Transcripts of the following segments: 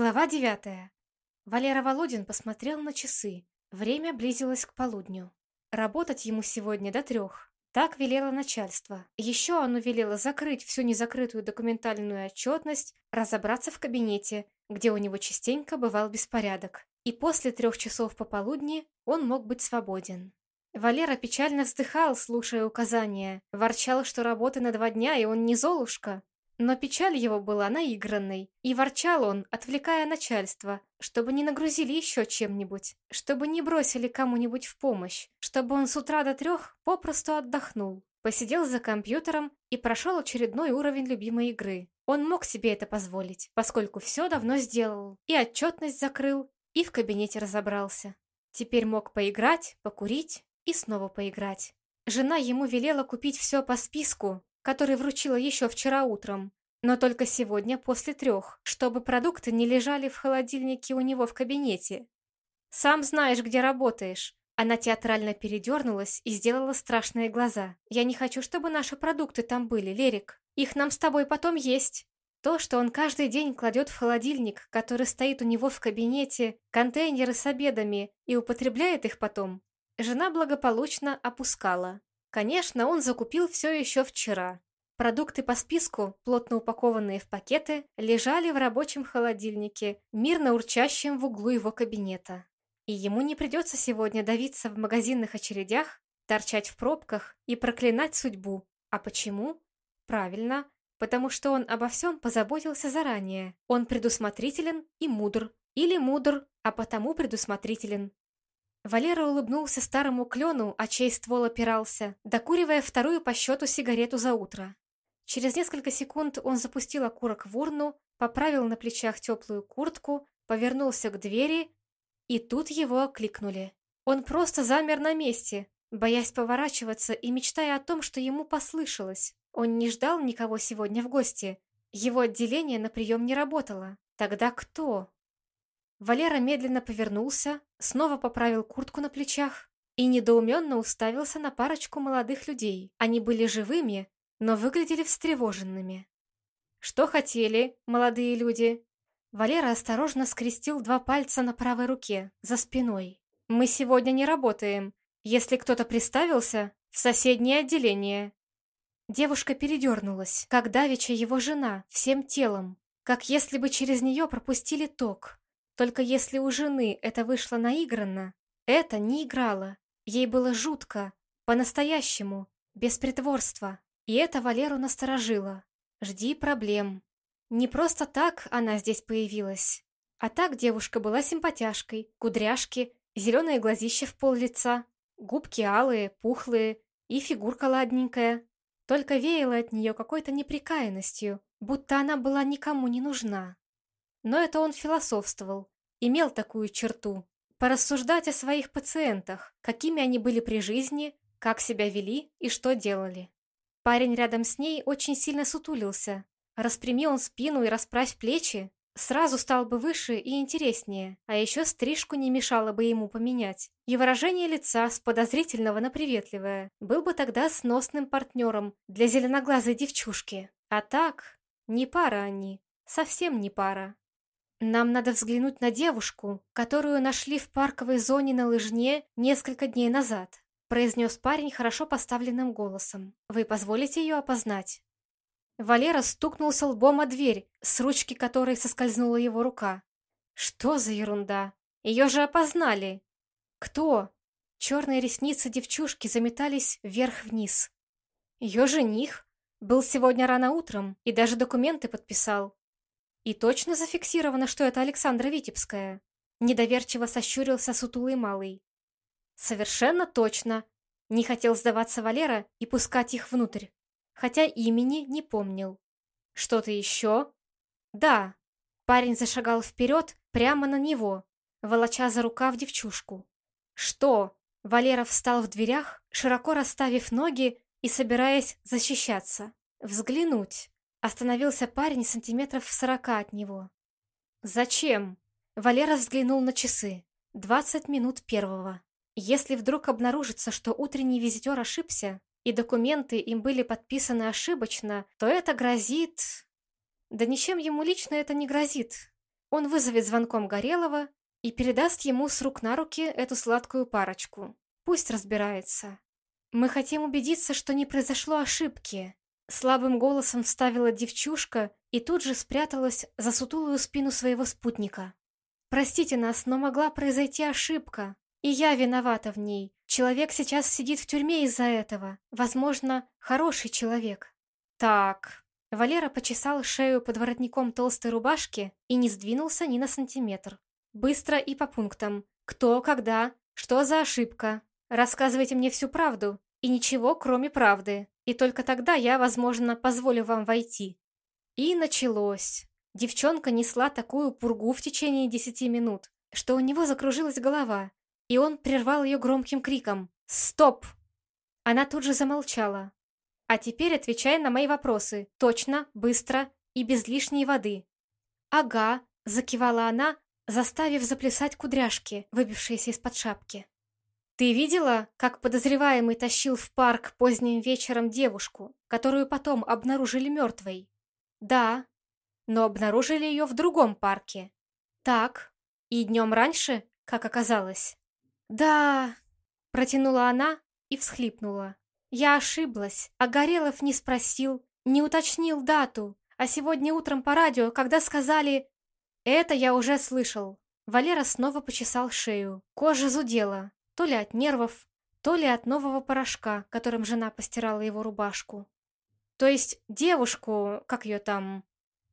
Глава девятая. Валера Володин посмотрел на часы. Время близилось к полудню. Работать ему сегодня до трех. Так велело начальство. Еще оно велело закрыть всю незакрытую документальную отчетность, разобраться в кабинете, где у него частенько бывал беспорядок. И после трех часов пополудни он мог быть свободен. Валера печально вздыхал, слушая указания. Ворчал, что работы на два дня, и он не золушка. Но печаль его была наигранной, и ворчал он, отвлекая начальство, чтобы не нагрузили еще чем-нибудь, чтобы не бросили кому-нибудь в помощь, чтобы он с утра до трех попросту отдохнул, посидел за компьютером и прошел очередной уровень любимой игры. Он мог себе это позволить, поскольку все давно сделал, и отчетность закрыл, и в кабинете разобрался. Теперь мог поиграть, покурить и снова поиграть. Жена ему велела купить все по списку, который вручила еще вчера утром, но только сегодня после трех, чтобы продукты не лежали в холодильнике у него в кабинете. «Сам знаешь, где работаешь». Она театрально передернулась и сделала страшные глаза. «Я не хочу, чтобы наши продукты там были, Лерик. Их нам с тобой потом есть». То, что он каждый день кладет в холодильник, который стоит у него в кабинете, контейнеры с обедами и употребляет их потом, жена благополучно опускала. Конечно, он закупил все еще вчера. Продукты по списку, плотно упакованные в пакеты, лежали в рабочем холодильнике, мирно урчащем в углу его кабинета. И ему не придется сегодня давиться в магазинных очередях, торчать в пробках и проклинать судьбу. А почему? Правильно, потому что он обо всем позаботился заранее. Он предусмотрителен и мудр. Или мудр, а потому предусмотрителен. Валера улыбнулся старому клену, а чей ствол опирался, докуривая вторую по счету сигарету за утро. Через несколько секунд он запустил окурок в урну, поправил на плечах теплую куртку, повернулся к двери, и тут его окликнули. Он просто замер на месте, боясь поворачиваться и мечтая о том, что ему послышалось. Он не ждал никого сегодня в гости. Его отделение на прием не работало. Тогда кто? Валера медленно повернулся, снова поправил куртку на плечах и недоуменно уставился на парочку молодых людей. Они были живыми, но выглядели встревоженными. «Что хотели, молодые люди?» Валера осторожно скрестил два пальца на правой руке, за спиной. «Мы сегодня не работаем. Если кто-то приставился, в соседнее отделение». Девушка передернулась, как давеча его жена, всем телом, как если бы через нее пропустили ток. Только если у жены это вышло наигранно, это не играло. Ей было жутко, по-настоящему, без притворства. И это Валеру насторожило. Жди проблем. Не просто так она здесь появилась. А так девушка была симпатяшкой, кудряшки, зеленые глазища в пол лица, губки алые, пухлые и фигурка ладненькая. Только веяло от нее какой-то неприкаянностью, будто она была никому не нужна. Но это он философствовал, имел такую черту. Порассуждать о своих пациентах, какими они были при жизни, как себя вели и что делали. Парень рядом с ней очень сильно сутулился. Распрями он спину и расправь плечи, сразу стал бы выше и интереснее, а еще стрижку не мешало бы ему поменять. И выражение лица с подозрительного на приветливое был бы тогда сносным партнером для зеленоглазой девчушки. А так, не пара они, совсем не пара. «Нам надо взглянуть на девушку, которую нашли в парковой зоне на лыжне несколько дней назад», произнес парень хорошо поставленным голосом. «Вы позволите ее опознать?» Валера стукнулся лбом о дверь, с ручки которой соскользнула его рука. «Что за ерунда? Ее же опознали!» «Кто?» Черные ресницы девчушки заметались вверх-вниз. Ее жених был сегодня рано утром и даже документы подписал. И точно зафиксировано, что это Александра Витебская. Недоверчиво сощурился сутулый малый. Совершенно точно. Не хотел сдаваться Валера и пускать их внутрь. Хотя имени не помнил. Что-то еще? Да. Парень зашагал вперед, прямо на него, волоча за рукав девчушку. Что? Валера встал в дверях, широко расставив ноги и собираясь защищаться. Взглянуть. Остановился парень сантиметров в сорока от него. «Зачем?» Валера взглянул на часы. «Двадцать минут первого. Если вдруг обнаружится, что утренний визитер ошибся, и документы им были подписаны ошибочно, то это грозит...» «Да ничем ему лично это не грозит. он вызовет звонком Горелого и передаст ему с рук на руки эту сладкую парочку. Пусть разбирается. Мы хотим убедиться, что не произошло ошибки. Слабым голосом вставила девчушка и тут же спряталась за сутулую спину своего спутника. Простите нас, но могла произойти ошибка. И я виновата в ней. Человек сейчас сидит в тюрьме из-за этого. Возможно, хороший человек. Так. Валера почесал шею под воротником толстой рубашки и не сдвинулся ни на сантиметр. Быстро и по пунктам. Кто, когда, что за ошибка. Рассказывайте мне всю правду. И ничего, кроме правды. И только тогда я, возможно, позволю вам войти. И началось. Девчонка несла такую пургу в течение десяти минут, что у него закружилась голова, и он прервал ее громким криком «Стоп!». Она тут же замолчала. «А теперь отвечай на мои вопросы, точно, быстро и без лишней воды». «Ага», — закивала она, заставив заплясать кудряшки, выбившиеся из-под шапки. «Ты видела, как подозреваемый тащил в парк поздним вечером девушку, которую потом обнаружили мертвой?» «Да, но обнаружили ее в другом парке». «Так, и днем раньше, как оказалось?» «Да...» — протянула она и всхлипнула. «Я ошиблась, а Горелов не спросил, не уточнил дату, а сегодня утром по радио, когда сказали...» «Это я уже слышал». Валера снова почесал шею. Кожа зудела, то ли от нервов, то ли от нового порошка, которым жена постирала его рубашку. То есть девушку, как ее там...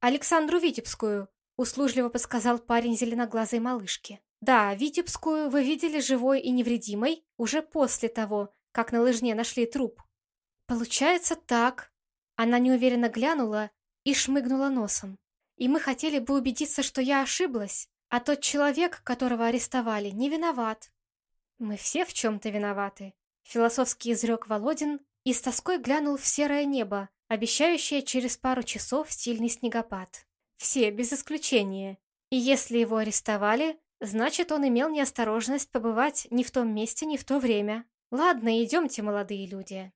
Александру Витебскую, услужливо подсказал парень зеленоглазой малышки. Да, Витебскую вы видели живой и невредимой уже после того, как на лыжне нашли труп. Получается так. Она неуверенно глянула и шмыгнула носом. И мы хотели бы убедиться, что я ошиблась, а тот человек, которого арестовали, не виноват. Мы все в чем-то виноваты. Философский изрек Володин и с тоской глянул в серое небо, обещающее через пару часов сильный снегопад. Все, без исключения. И если его арестовали, Значит, он имел неосторожность побывать не в том месте, не в то время. Ладно, идемте, молодые люди.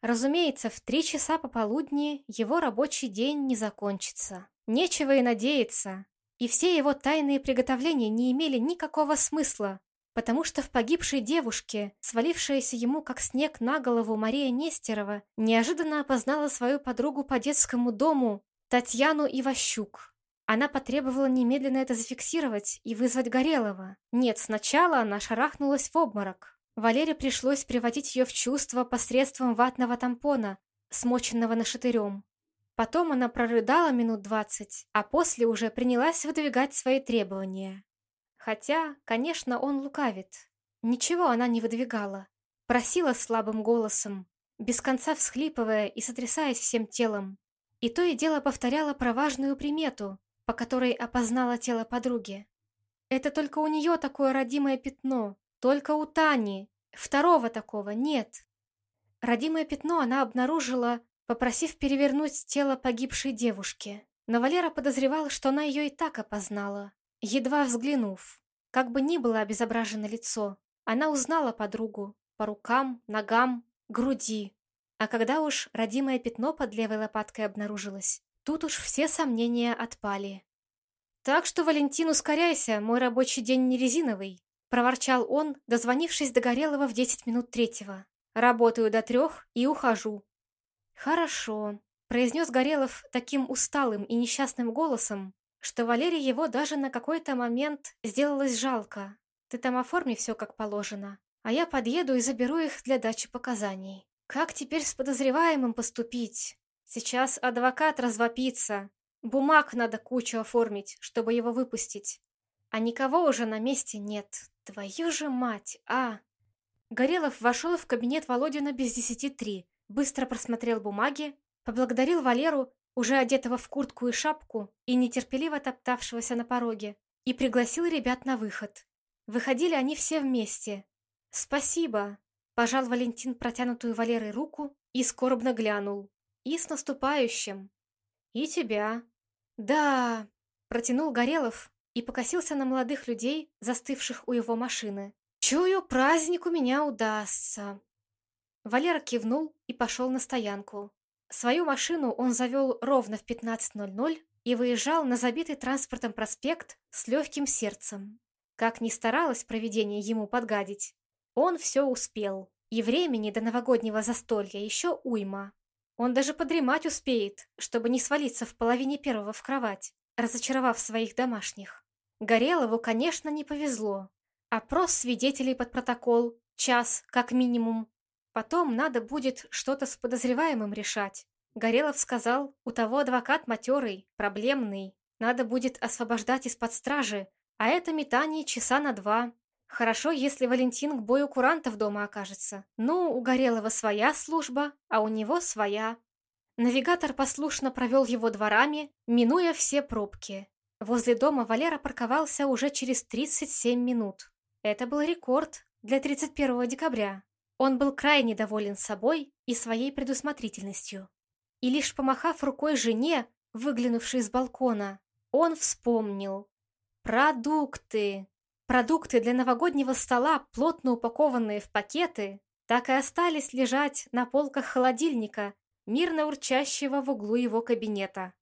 Разумеется, в три часа пополудни его рабочий день не закончится. Нечего и надеяться. И все его тайные приготовления не имели никакого смысла, потому что в погибшей девушке, свалившаяся ему как снег на голову Мария Нестерова, неожиданно опознала свою подругу по детскому дому Татьяну Иващук. Она потребовала немедленно это зафиксировать и вызвать Горелого. Нет, сначала она шарахнулась в обморок. Валере пришлось приводить ее в чувство посредством ватного тампона, смоченного нашатырем. Потом она прорыдала минут двадцать, а после уже принялась выдвигать свои требования. Хотя, конечно, он лукавит. Ничего она не выдвигала. Просила слабым голосом, без конца всхлипывая и сотрясаясь всем телом. И то и дело повторяла про важную примету, по которой опознала тело подруги. Это только у нее такое родимое пятно, только у Тани. Второго такого нет. Родимое пятно она обнаружила, попросив перевернуть тело погибшей девушки. Но Валера подозревал, что она ее и так опознала. Едва взглянув, как бы ни было обезображено лицо, она узнала подругу по рукам, ногам, груди. А когда уж родимое пятно под левой лопаткой обнаружилось, Тут уж все сомнения отпали. «Так что, Валентин, ускоряйся, мой рабочий день не резиновый», проворчал он, дозвонившись до Горелого в десять минут третьего. «Работаю до трех и ухожу». «Хорошо», — произнес Горелов таким усталым и несчастным голосом, что Валерий его даже на какой-то момент сделалось жалко. «Ты там оформи все как положено, а я подъеду и заберу их для дачи показаний. Как теперь с подозреваемым поступить? Сейчас адвокат развопится. Бумаг надо кучу оформить, чтобы его выпустить. А никого уже на месте нет. Твою же мать, а! Горелов вошел в кабинет Володина без десяти три, быстро просмотрел бумаги, поблагодарил Валеру, уже одетого в куртку и шапку, и нетерпеливо топтавшегося на пороге, и пригласил ребят на выход. Выходили они все вместе. «Спасибо», — пожал Валентин протянутую Валерой руку и скорбно глянул. И с наступающим. И тебя. Да, протянул Горелов и покосился на молодых людей, застывших у его машины. Чую, праздник у меня удастся. Валера кивнул и пошел на стоянку. Свою машину он завел ровно в 15.00 и выезжал на забитый транспортом проспект с легким сердцем. Как ни старалось проведение ему подгадить, он все успел, и времени до новогоднего застолья еще уйма. Он даже подремать успеет, чтобы не свалиться в половине первого в кровать, разочаровав своих домашних. Горелову, конечно, не повезло. Опрос свидетелей под протокол, час как минимум. Потом надо будет что-то с подозреваемым решать. Горелов сказал, у того адвокат матерый, проблемный. Надо будет освобождать из-под стражи, а это метание часа на два. Хорошо, если Валентин к бою курантов дома окажется. Ну, у Горелого своя служба, а у него своя. Навигатор послушно провел его дворами, минуя все пробки. Возле дома Валера парковался уже через 37 минут. Это был рекорд для 31 декабря. Он был крайне доволен собой и своей предусмотрительностью. И лишь помахав рукой жене, выглянувшей с балкона, он вспомнил. Продукты! Продукты для новогоднего стола, плотно упакованные в пакеты, так и остались лежать на полках холодильника, мирно урчащего в углу его кабинета.